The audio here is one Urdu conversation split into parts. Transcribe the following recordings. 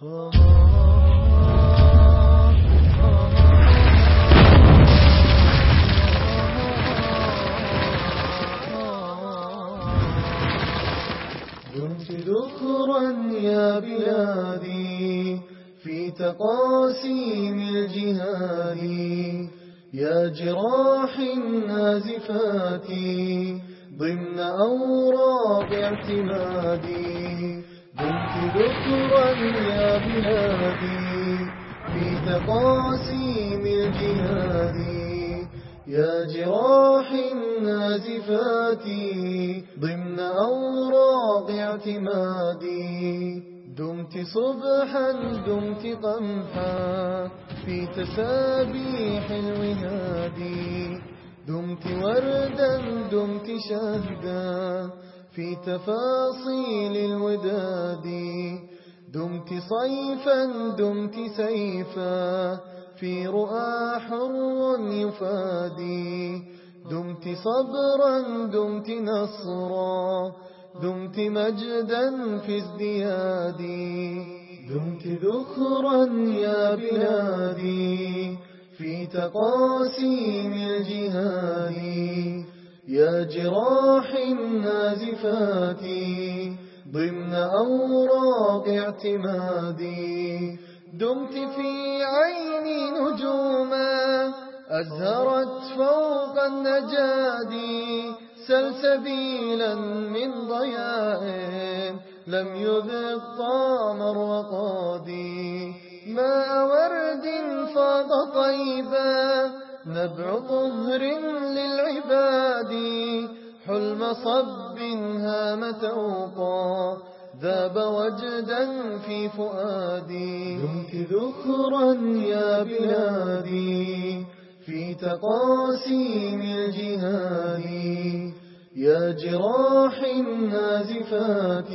دمت ذكرا يا بلادي في تقاسيم الجهاد يا جراح النازفات ضمن أوراق اعتمادي دمت ذكرا يا بلادي في تقاسيم الجهاد يا جراح النازفات ضمن أوراق اعتمادي دمت صبحا دمت قمحا في تسابيح الوهاد دمت وردا دمت شهدا في تفاصيل الوداد. دمت صيفا، دمت سيفا. في رؤى حر يفادي. دمت صبرا، دمت نصرا. دمت مجدا في ازديادي. دمت ذخرا يا بلادي. في تقاسيم الجهاد. يا جراح النازفات، ضمن أوراق اعتمادي دمت في عيني نجوما، أزهرت فوق النجاد سلسبيلا من ضياء لم يذق طعم الرقاد. ماء ورد فاض طيبا نبع طهر للعباد، حلم صب هام توقا ذاب وجدا في فؤادي. دمت ذكرا يا بلادي في تقاسيم الجهاد. يا جراح النازفات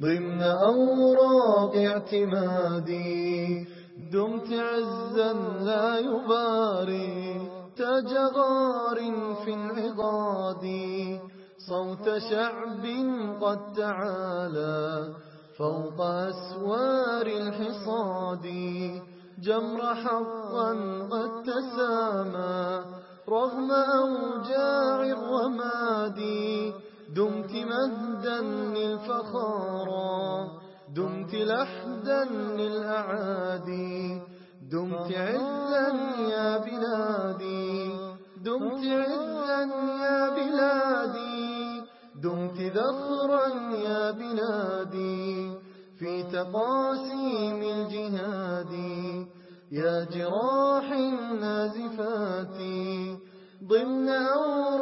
ضمن أوراق اعتمادي. دمت عزا لا يباري تاج غار في العضاد. صوت شعب قد تعالى، فوق أسوار الحصاد. جمر حقا قد تسامى، رغم أوجاع الرماد. دمت مهدا للفخارا دمت لحدا للأعادي، دمت عزا يا بلادي، دمت عزا يا بلادي، دمت ذخرا يا بلادي، في تقاسيم الجهاد، يا جراح النازفات، ضمن أوراق